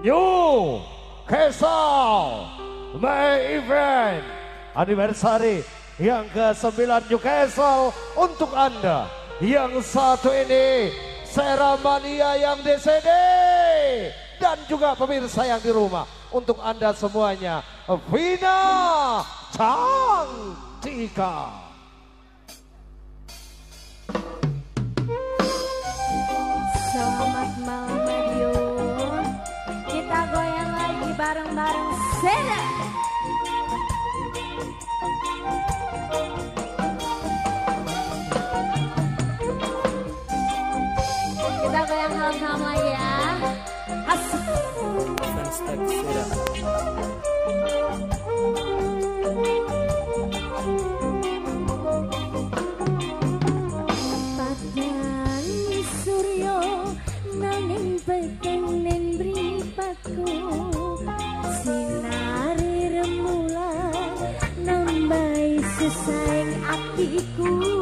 New Castle May Event Anniversary yang ke-9 Newcastle untuk Anda. Yang satu ini Seramania yang DCD dan juga pemirsa yang di rumah untuk Anda semuanya. Vina Cantika. Selamat malam. tornar um. Sesayang atiku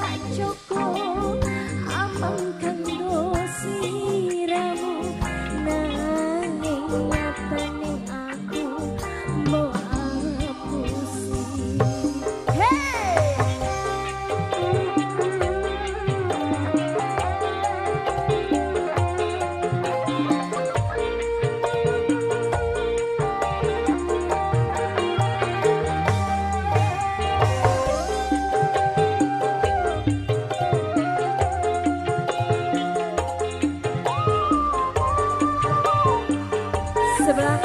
dạy cho cô. Há mong Seblah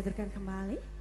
dihadirkan kembali.